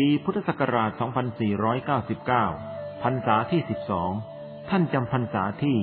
ปีพุทธศักราช 2499 พรรษาที่ 12 ท่านจำพรรษาที่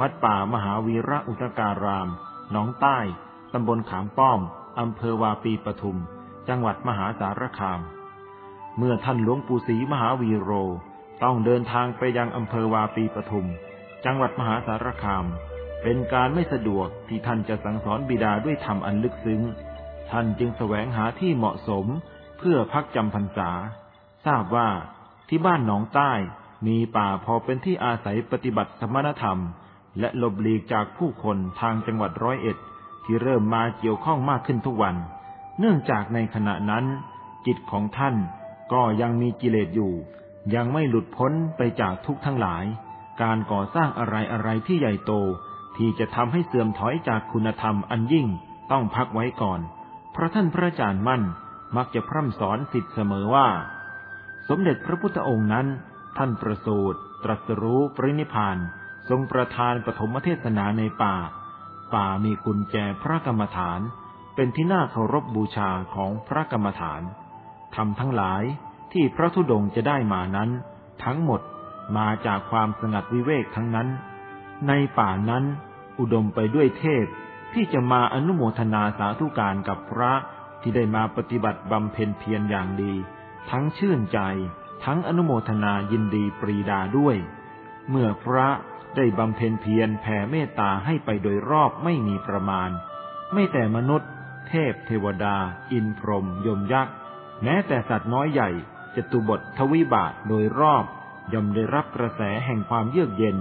วัดป่ามหาวีระอุตการาม หนองใต้ ตำบลขามป้อม อำเภอวาปีปทุม จังหวัดมหาสารคาม เมื่อท่านหลวงปู่ศรีมหาวีโร ต้องเดินทางไปยังอำเภอวาปีปทุม จังหวัดมหาสารคาม เป็นการไม่สะดวกที่ท่านจะสั่งสอนบิดาด้วยธรรมอันลึกซึ้ง ท่านจึงแสวงหาที่เหมาะสม พื่อพักจำพรรษา ทราบว่าที่บ้านหนองใต้มีป่าพอเป็นที่อาศัยปฏิบัติสมณธรรม และหลบหลีกจากผู้คนทางจังหวัดร้อยเอ็ด ที่เริ่มมาเกี่ยวข้องมากขึ้นทุกวัน เนื่องจากในขณะนั้น จิตของท่านก็ยังมีกิเลสอยู่ ยังไม่หลุดพ้นไปจากทุกทั้งหลาย การก่อสร้างอะไรอะไรที่ใหญ่โต ที่จะทำให้เสื่อมถอยจากคุณธรรมอันยิ่งต้องพักไว้ก่อน เพราะท่านพระอาจารย์มั่น มักจะพร่ำสอนสิทธิ์เสมอว่า สมเด็จพระพุทธองค์นั้น ท่านประสูติตรัสรู้ปรินิพานทรงประทานปฐมเทศนาในป่า ป่ามีกุญแจพระกรรมฐาน เป็นที่น่าเคารพบบูชาของพระกรรมฐานทำทั้งหลายที่พระธุดงค์จะได้มานั้น ทั้งหมดมาจากความสงัดวิเวกทั้งนั้น ในป่านั้นอุดมไปด้วยเทพที่จะมาอนุโมทนาสาธุการกับพระ ที่ได้มาปฏิบัติบำเพ็ญเพียรอย่างดี ทั้งชื่นใจ ทั้งอนุโมทนายินดีปรีดาด้วย เมื่อพระได้บำเพ็ญเพียรแผ่เมตตาให้ไปโดยรอบไม่มีประมาณ ไม่แต่มนุษย์ เทพเทวดา อินพรหมยมยักษ์ แม้แต่สัตว์น้อยใหญ่จตุบททวิบาทโดยรอบย่อมได้รับกระแสแห่งความเยือกเย็น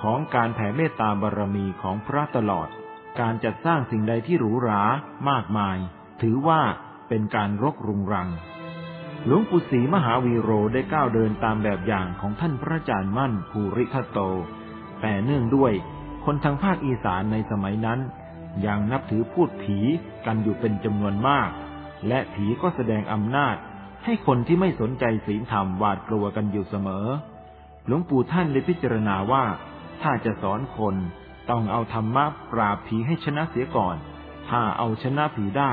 ของการแผ่เมตตาบารมีของพระตลอด การจัดสร้างสิ่งใดที่หรูหรามากมาย ถือว่าเป็นการรกรุงรัง หลวงปู่ศรีมหาวีโรได้ก้าวเดินตามแบบอย่างของท่านพระอาจารย์มั่นภูริทัตโต แต่เนื่องด้วยคนทางภาคอีสานในสมัยนั้น ยังนับถือพูดผีกันอยู่เป็นจำนวนมาก และผีก็แสดงอำนาจ ให้คนที่ไม่สนใจศีลธรรมหวาดกลัวกันอยู่เสมอ หลวงปู่ท่านเลยพิจารณาว่า ถ้าจะสอนคนต้องเอาธรรมะปราบผีให้ชนะเสียก่อน ถ้าเอาชนะผีได้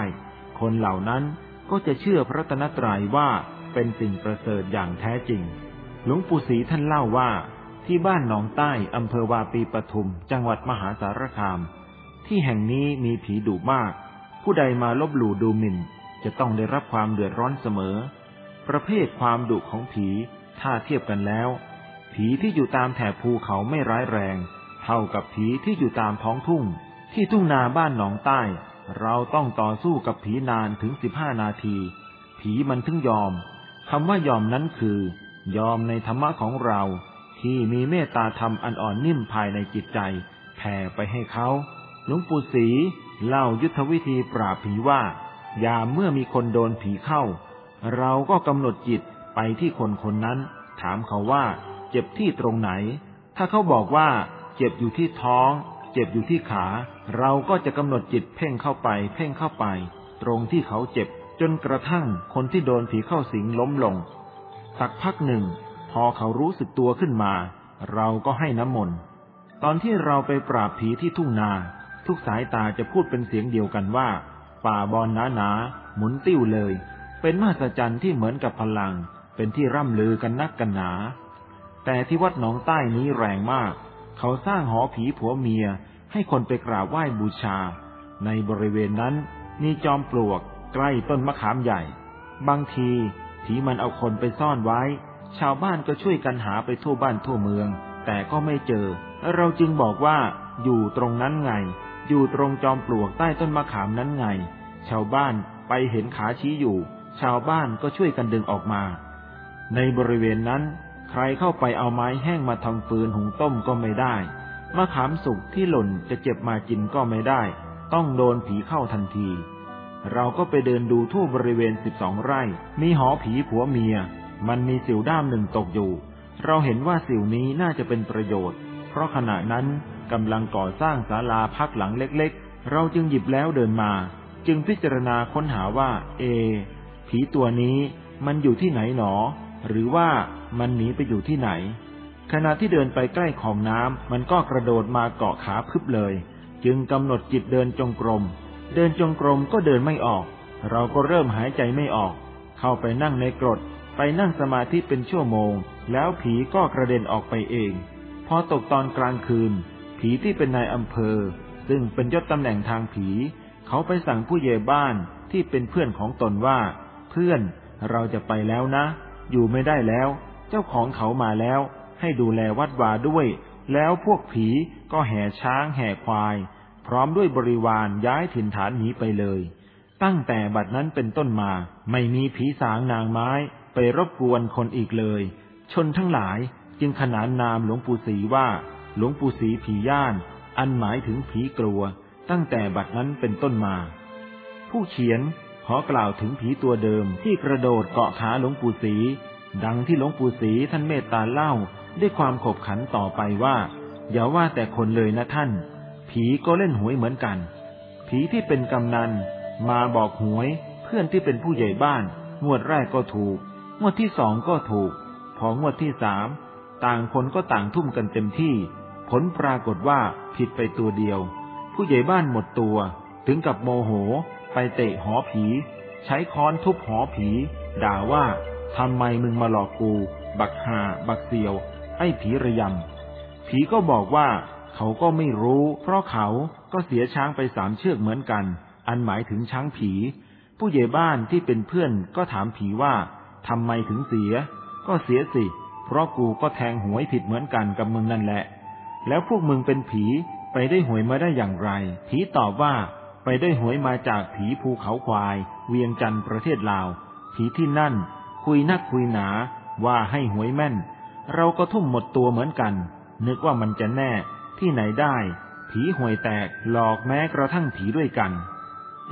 คนเหล่านั้นก็จะเชื่อพระตนตรัยว่าเป็นสิ่งประเสริฐอย่างแท้จริง หลวงปู่ศรีท่านเล่าว่าที่บ้านหนองใต้อำเภอวาปีปทุม จังหวัดมหาสารคาม ที่แห่งนี้มีผีดุมาก ผู้ใดมาลบหลู่ดูหมิ่น จะต้องได้รับความเดือดร้อนเสมอ ประเภทความดุของผีถ้าเทียบกันแล้ว ผีที่อยู่ตามแถบภูเขาไม่ร้ายแรง เท่ากับผีที่อยู่ตามท้องทุ่ง ที่ทุ่งนาบ้านหนองใต้ เราต้องต่อสู้กับผีนานถึงสิบห้านาที ผีมันถึงยอมคำว่ายอมนั้นคือ ยอมในธรรมะของเรา ที่มีเมตตาธรรมอันอ่อนนิ่มภายในจิตใจ แผ่ไปให้เขา หลวงปู่ศรีเล่ายุทธวิธีปราบผีว่า ยามเมื่อมีคนโดนผีเข้า เราก็กำหนดจิตไปที่คนคนนั้น ถามเขาว่า เจ็บที่ตรงไหน ถ้าเขาบอกว่า เจ็บอยู่ที่ท้อง เจ็บอยู่ที่ขา เราก็จะกำหนดจิตเพ่งเข้าไป เพ่งเข้าไป ตรงที่เขาเจ็บ จนกระทั่งคนที่โดนผีเข้าสิงล้มลง สักพักหนึ่ง พอเขารู้สึกตัวขึ้นมา เราก็ให้น้ำมนต์ตอนที่เราไปปราบผีที่ทุ่งนา ทุกสายตาจะพูดเป็นเสียงเดียวกันว่า ป่าบอลหนาหนาหมุนติ้วเลย เป็นมหัศจรรย์ที่เหมือนกับพลัง เป็นที่ร่ำลือกันนักกันหนา แต่ที่วัดหนองใต้นี้แรงมาก เขาสร้างหอผีผัวเมียให้คนไปกราบไหว้บูชา ในบริเวณนั้นมีจอมปลวกใกล้ต้นมะขามใหญ่ บางที ผีมันเอาคนไปซ่อนไว้ ชาวบ้านก็ช่วยกันหาไปทั่วบ้านทั่วเมือง แต่ก็ไม่เจอ เราจึงบอกว่า อยู่ตรงนั้นไง อยู่ตรงจอมปลวกใต้ต้นมะขามนั้นไง ชาวบ้านไปเห็นขาชี้อยู่ ชาวบ้านก็ช่วยกันดึงออกมา ในบริเวณนั้น ใครเข้าไปเอาไม้แห้งมาทำฟืนหุงต้มก็ไม่ได้ มะขามสุกที่หล่นจะเจ็บมากินก็ไม่ได้ ต้องโดนผีเข้าทันที เราก็ไปเดินดูทั่วบริเวณสิบสองไร่ มีหอผีผัวเมีย มันมีสิวด้ามหนึ่งตกอยู่ เราเห็นว่าสิวนี้น่าจะเป็นประโยชน์ เพราะขณะนั้นกำลังก่อสร้างศาลาพักหลังเล็กๆ เราจึงหยิบแล้วเดินมา จึงพิจารณาค้นหาว่า เอ ผีตัวนี้มันอยู่ที่ไหนหนอ หรือว่ามันหนีไปอยู่ที่ไหน ขณะที่เดินไปใกล้ของน้ำมันก็กระโดดมาเกาะขาพึบเลย จึงกำหนดจิตเดินจงกรม เดินจงกรมก็เดินไม่ออก เราก็เริ่มหายใจไม่ออก เข้าไปนั่งในกรด ไปนั่งสมาธิเป็นชั่วโมง แล้วผีก็กระเด็นออกไปเอง พอตกตอนกลางคืน ผีที่เป็นนายอำเภอ ซึ่งเป็นยศตำแหน่งทางผี เขาไปสั่งผู้ใหญ่บ้านที่เป็นเพื่อนของตนว่า เพื่อนเราจะไปแล้วนะ อยู่ไม่ได้แล้ว เจ้าของเขามาแล้ว ให้ดูแลวัดวาด้วย แล้วพวกผีก็แห่ช้างแห่ควาย พร้อมด้วยบริวารย้ายถิ่นฐานหนีไปเลย ตั้งแต่บัดนั้นเป็นต้นมา ไม่มีผีสางนางไม้ ไปรบกวนคนอีกเลย ชนทั้งหลายจึงขนานนามหลวงปู่ศรีว่า หลวงปู่ศรีผีย่าน อันหมายถึงผีกลัว ตั้งแต่บัดนั้นเป็นต้นมา ผู้เขียน อกล่าวถึงผีตัวเดิมที่กระโดดเกาะขาหลวงปู่ศรีดังที่หลวงปู่ศรีท่านเมตตาเล่าด้วยความขบขันต่อไปว่า อย่าว่าแต่คนเลยนะท่าน ผีก็เล่นหวยเหมือนกัน ผีที่เป็นกำนัน มาบอกหวย เพื่อนที่เป็นผู้ใหญ่บ้าน งวดแรกก็ถูก งวดที่สองก็ถูก พองวดที่สามต่างคนก็ต่างทุ่มกันเต็มที่ ผลปรากฏว่าผิดไปตัวเดียว ผู้ใหญ่บ้านหมดตัว ถึงกับโมโห ไปเตะหอผี ใช้ค้อนทุบหอผี ด่าว่าทำไมมึงมาหลอกกู บักหาบักเสียว ไอ้ผีระยำ ผีก็บอกว่า เขาก็ไม่รู้ เพราะเขาก็เสียช้างไปสามเชือกเหมือนกัน อันหมายถึงช้างผี ผู้ใหญ่บ้านที่เป็นเพื่อนก็ถามผีว่าทำไมถึงเสีย ก็เสียสิ เพราะกูก็แทงหวยผิดเหมือนกันกับมึงนั่นแหละ แล้วพวกมึงเป็นผีไปได้หวยมาได้อย่างไร ผีตอบว่า ไปได้หวยมาจากผีภูเขาควาย เวียงจันทร์ประเทศลาว ผีที่นั่น คุยนักคุยหนา ว่าให้หวยแม่น เราก็ทุ่มหมดตัวเหมือนกัน นึกว่ามันจะแน่ ที่ไหนได้ ผีหวยแตกหลอกแม้กระทั่งผีด้วยกัน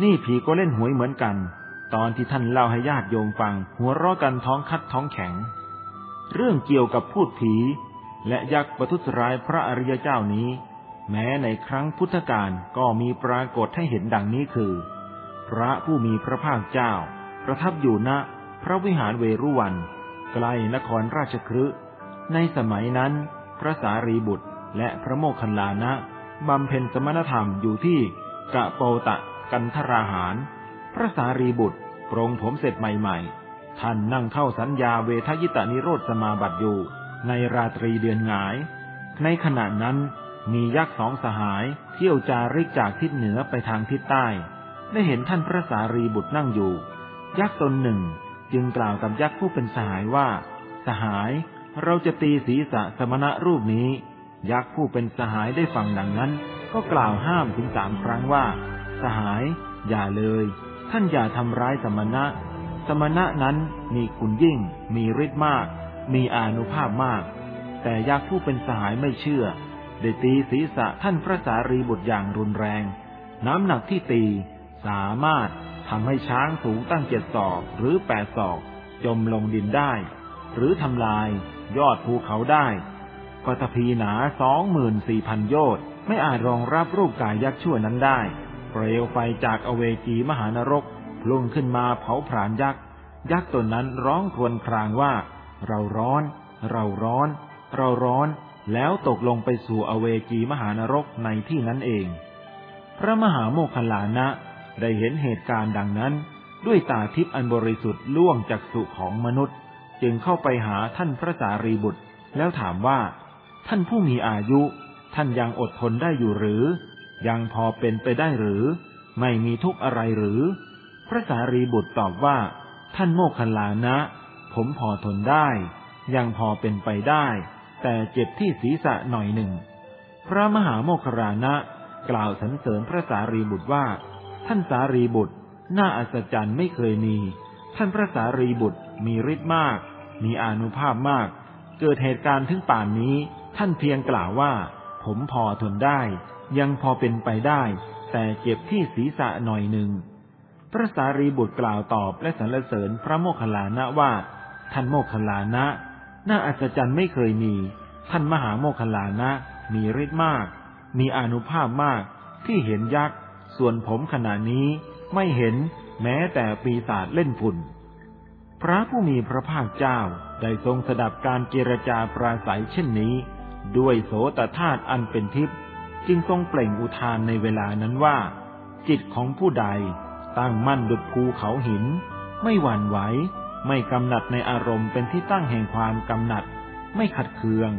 นี่ผีก็เล่นหวยเหมือนกัน ตอนที่ท่านเล่าให้ญาติโยมฟัง หัวเราะกันท้องคัดท้องแข็ง เรื่องเกี่ยวกับพูดผี และยักษ์ประทุษร้ายพระอริยเจ้านี้ แม้ในครั้งพุทธกาลก็มีปรากฏให้เห็นดังนี้คือ พระผู้มีพระภาคเจ้า ประทับอยู่ณพระวิหารเวรุวัน ใกล้นครราชครืในสมัยนั้น พระสารีบุตรและพระโมคคัลลานะบำเพ็ญสมณธรรมอยู่ที่กะโปตะกันทราหาร พระสารีบุตรปรงผมเสร็จใหม่ๆ ท่านนั่งเข้าสัญญาเวทยิตานิโรธสมาบัติอยู่ในราตรีเดือนหงาย ในขณะนั้น มียักษ์สองสหาย เที่ยวจาริกจากทิศเหนือไปทางทิศใต้ ได้เห็นท่านพระสารีบุตรนั่งอยู่ ยักษ์ตนหนึ่งจึงกล่าวกับยักษ์ผู้เป็นสหายว่า สหาย เราจะตีศีรษะสมณะรูปนี้ ยักษ์ผู้เป็นสหายได้ฟังดังนั้น ก็กล่าวห้ามถึงสามครั้งว่า สหาย อย่าเลย ท่านอย่าทำร้ายสมณะ สมณะนั้นมีคุณยิ่ง มีฤทธิ์มาก มีอานุภาพมาก แต่ยักษ์ผู้เป็นสหายไม่เชื่อ ได้ตีศีรษะท่านพระสารีบุตรอย่างรุนแรง น้ำหนักที่ตีสามารถทำให้ช้างสูงตั้งเจ็ดศอกหรือแปดศอก จมลงดินได้ หรือทำลาย ยอดภูเขาได้ปฐพีหนาสองหมื่นสี่พันโยชน์ไม่อาจรองรับรูปกายยักษ์ชั่วนั้นได้เปลวไฟจากอเวจีมหานรกลุ่งขึ้นมาเผาผลาญยักษ์ ยักษ์ตนนั้นร้องครวญครางว่า เราร้อน เราร้อน เราร้อน แล้วตกลงไปสู่อเวจีมหานรกในที่นั้นเอง พระมหาโมคคลลานะได้เห็นเหตุการณ์ดังนั้น ด้วยตาทิพย์อันบริสุทธิ์ล่วงจากสุของมนุษย์ จึงเข้าไปหาท่านพระสารีบุตร แล้วถามว่า ท่านผู้มีอายุ ท่านยังอดทนได้อยู่หรือ ยังพอเป็นไปได้หรือ ไม่มีทุกข์อะไรหรือ พระสารีบุตรตอบว่า ท่านโมคคัลลานะ ผมพอทนได้ ยังพอเป็นไปได้ แต่เจ็บที่ศีรษะหน่อยหนึ่ง พระมหาโมคคลานะกล่าวสรรเสริญพระสารีบุตรว่า ท่านสารีบุตร น่าอัศจรรย์ไม่เคยมี ท่านพระสารีบุตรมีฤทธิ์มาก มีอนุภาพมาก เกิดเหตุการณ์ถึงป่านนี้ ท่านเพียงกล่าวว่า ผมพอทนได้ ยังพอเป็นไปได้ แต่เจ็บที่ศีรษะหน่อยหนึ่ง พระสารีบุตรกล่าวตอบและสรรเสริญพระโมคคัลลานะว่า ท่านโมคคัลลานะ น่าอัศจรรย์ไม่เคยมี ท่านมหาโมคคัลลานะ มีฤทธิ์มาก มีอนุภาพมาก ที่เห็นยักษ์ ส่วนผมขณะนี้ไม่เห็นแม้แต่ปีศาจเล่นฝุ่น พระผู้มีพระภาคเจ้าได้ทรงสดับการเจรจาปราศัยเช่นนี้ ด้วยโสตธาตุอันเป็นทิพย์จึงทรงเปล่งอุทานในเวลานั้นว่า จิตของผู้ใดตั้งมั่นดุจภูเขาหิน ไม่หวั่นไหว ไม่กำหนัดในอารมณ์เป็นที่ตั้งแห่งความกำหนัด ไม่ขัดเคือง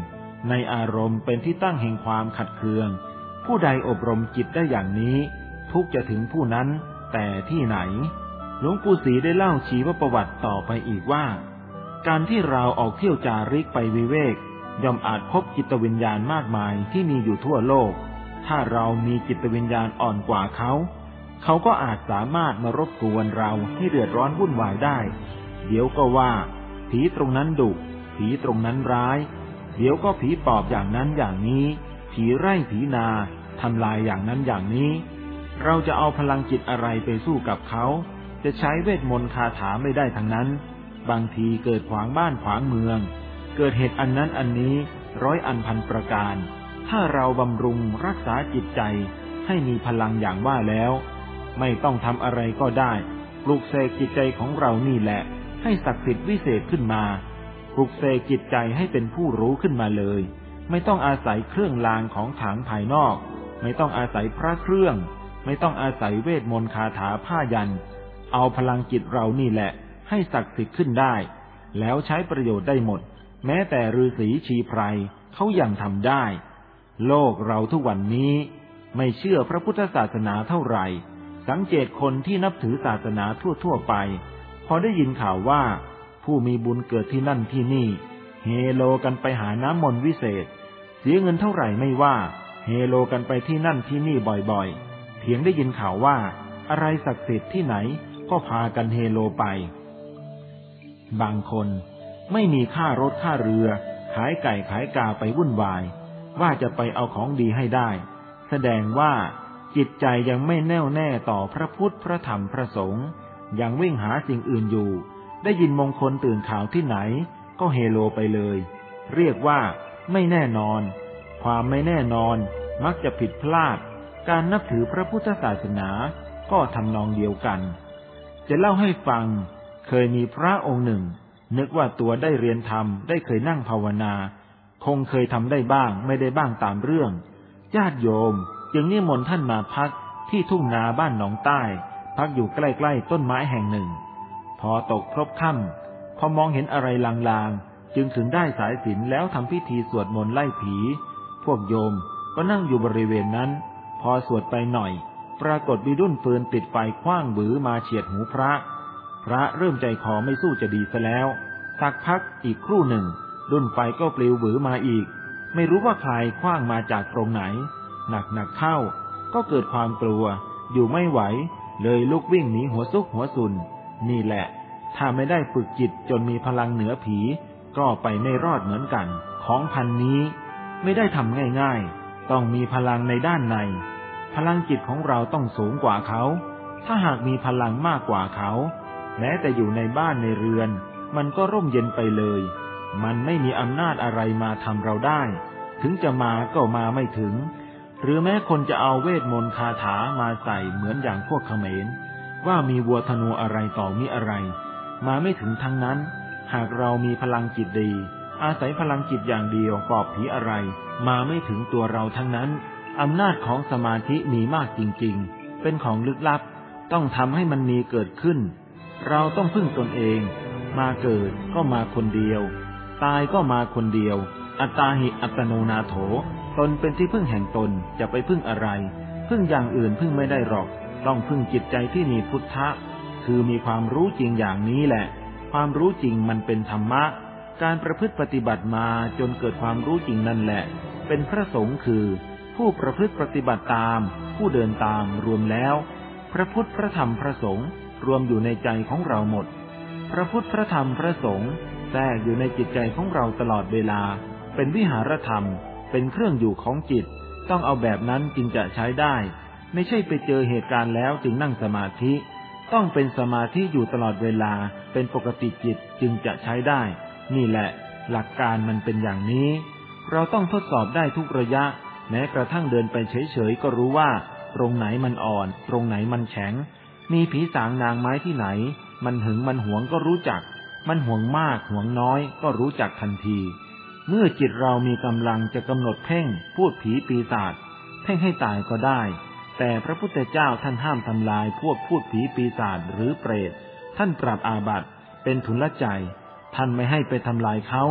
ในอารมณ์เป็นที่ตั้งแห่งความขัดเคือง ผู้ใดอบรมจิตได้อย่างนี้ ทุกจะถึงผู้นั้น แต่ที่ไหน หลวงปู่ศรีได้เล่าชีวประวัติต่อไปอีกว่า การที่เราออกเที่ยวจาริกไปวิเวก ย่อมอาจพบจิตวิญญาณมากมายที่มีอยู่ทั่วโลก ถ้าเรามีจิตวิญญาณอ่อนกว่าเขา เขาก็อาจสามารถมารบกวนเราให้เดือดร้อนวุ่นวายได้ เดี๋ยวก็ว่า ผีตรงนั้นดุผีตรงนั้นร้าย เดี๋ยวก็ผีปอบอย่างนั้นอย่างนี้ ผีไร่ผีนาทำลายอย่างนั้นอย่างนี้ เราจะเอาพลังจิตอะไรไปสู้กับเขา จะใช้เวทมนต์คาถาไม่ได้ทั้งนั้น บางทีเกิดขวางบ้านขวางเมือง เกิดเหตุอันนั้นอันนี้ร้อยอันพันประการ ถ้าเราบำรุงรักษาจิตใจให้มีพลังอย่างว่าแล้ว ไม่ต้องทำอะไรก็ได้ ปลุกเสกจิตใจของเรานี่แหละ ให้ศักดิ์สิทธิ์วิเศษขึ้นมาปลุกเสกจิตใจให้เป็นผู้รู้ขึ้นมาเลย ไม่ต้องอาศัยเครื่องรางของขลังภายนอก ไม่ต้องอาศัยพระเครื่อง ไม่ต้องอาศัยเวทมนต์คาถาผ้ายัน เอาพลังจิตเรานี่แหละ ให้ศักดิ์สิทธิ์ขึ้นได้ แล้วใช้ประโยชน์ได้หมด แม้แต่ฤาษีชีไพรเขายังทำได้ โลกเราทุกวันนี้ ไม่เชื่อพระพุทธศาสนาเท่าไหร่ สังเกตคนที่นับถือศาสนาทั่วๆไป อได้ยินข่าวว่า ผู้มีบุญเกิดที่นั่นที่นี่ เฮโลกันไปหาน้ำมนต์วิเศษ เสียเงินเท่าไหร่ไม่ว่า เฮโลกันไปที่นั่นที่นี่บ่อยๆ เพียงได้ยินข่าวว่า อะไรศักดิ์สิทธิ์ที่ไหนก็พากันเฮโลไป บางคนไม่มีค่ารถค่าเรือ ขายไก่ขายกาไปวุ่นวาย ว่าจะไปเอาของดีให้ได้ แสดงว่าจิตใจยังไม่แน่วแน่ต่อพระพุทธพระธรรมพระสงฆ์ ยังวิ่งหาสิ่งอื่นอยู่ ได้ยินมงคลตื่นข่าวที่ไหน ก็เฮโลไปเลย เรียกว่าไม่แน่นอน ความไม่แน่นอนมักจะผิดพลาด การนับถือพระพุทธศาสนาก็ทำนองเดียวกัน จะเล่าให้ฟัง เคยมีพระองค์หนึ่ง นึกว่าตัวได้เรียนธรรมได้เคยนั่งภาวนา คงเคยทำได้บ้างไม่ได้บ้างตามเรื่อง ญาติโยมจึงนิมนต์ท่านมาพักที่ทุ่งนาบ้านหนองใต้ พักอยู่ใกล้ๆต้นไม้แห่งหนึ่ง พอตกครบค่ำพอมองเห็นอะไรลางๆ จึงถึงได้สายสิญจนแล้วทำพิธีสวดมนต์ไล่ผี พวกโยมก็นั่งอยู่บริเวณนั้น พอสวดไปหน่อย ปรากฏมีดุ้นปืนติดไฟคว้างบือมาเฉียดหูพระ พระเริ่มใจคอไม่สู้จะดีซะแล้ว สักพักอีกครู่หนึ่งดุ้นไฟก็ปลิวบือมาอีก ไม่รู้ว่าใครคว้างมาจากตรงไหน หนักหนักเข้าก็เกิดความกลัว อยู่ไม่ไหว เลยลุกวิ่งหนีหัวซุกหัวซุน นี่แหละ ถ้าไม่ได้ฝึกจิตจนมีพลังเหนือผี ก็ไปไม่รอดเหมือนกัน ของพันนี้ไม่ได้ทำง่ายๆ ต้องมีพลังในด้านใน พลังจิตของเราต้องสูงกว่าเขา ถ้าหากมีพลังมากกว่าเขา แม้แต่อยู่ในบ้านในเรือน มันก็ร่มเย็นไปเลย มันไม่มีอำนาจอะไรมาทำเราได้ ถึงจะมาก็มาไม่ถึง หรือแม้คนจะเอาเวทมนต์คาถามาใส่เหมือนอย่างพวกเขมร ว่ามีวัวธนูอะไรต่อมีอะไร มาไม่ถึงทั้งนั้น หากเรามีพลังจิตดี อาศัยพลังจิตอย่างเดียวปอบผีอะไร มาไม่ถึงตัวเราทั้งนั้นอำนาจของสมาธิมีมากจริงๆ เป็นของลึกลับ ต้องทำให้มันมีเกิดขึ้น เราต้องพึ่งตนเอง มาเกิดก็มาคนเดียว ตายก็มาคนเดียว อัตตาหิอัตโนนาโถ ตนเป็นที่พึ่งแห่งตนจะไปพึ่งอะไร พึ่งอย่างอื่นพึ่งไม่ได้หรอก ต้องพึ่งจิตใจที่มีพุทธะ คือมีความรู้จริงอย่างนี้แหละ ความรู้จริงมันเป็นธรรมะ การประพฤติปฏิบัติมาจนเกิดความรู้จริงนั่นแหละ เป็นพระสงฆ์คือ ผู้ประพฤติปฏิบัติตาม ผู้เดินตามรวมแล้ว พระพุทธพระธรรมพระสงฆ์รวมอยู่ในใจของเราหมด พระพุทธพระธรรมพระสงฆ์แทรกอยู่ในจิตใจของเราตลอดเวลา เป็นวิหารธรรม เป็นเครื่องอยู่ของจิต ต้องเอาแบบนั้นจึงจะใช้ได้ ไม่ใช่ไปเจอเหตุการณ์แล้วจึงนั่งสมาธิ ต้องเป็นสมาธิอยู่ตลอดเวลาเป็นปกติจิตจึงจะใช้ได้ นี่แหละ หลักการมันเป็นอย่างนี้ เราต้องทดสอบได้ทุกระยะ แม้กระทั่งเดินไปเฉยๆก็รู้ว่า ตรงไหนมันอ่อน ตรงไหนมันแข็ง มีผีสางนางไม้ที่ไหน มันหึงมันหวงก็รู้จัก มันห่วงมากห่วงน้อยก็รู้จักทันที เมื่อจิตเรามีกำลังจะกำหนดเพ่งพูดผีปีศาจเพ่งให้ตายก็ได้ แต่พระพุทธเจ้าท่านห้ามทำลายพวกพูดผีปีศาจหรือเปรต ท่านปรับอาบัติเป็นทุนละใจ ท่านไม่ให้ไปทำลายเขา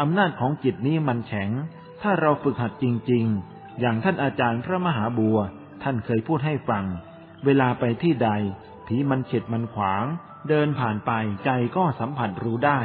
อำนาจของจิตนี้มันแข็ง ถ้าเราฝึกหัดจริง ๆ อย่างท่านอาจารย์พระมหาบัว ท่านเคยพูดให้ฟัง เวลาไปที่ใด ผีมันเข็ดมันขวาง เดินผ่านไปใจก็สัมผัสรู้ได้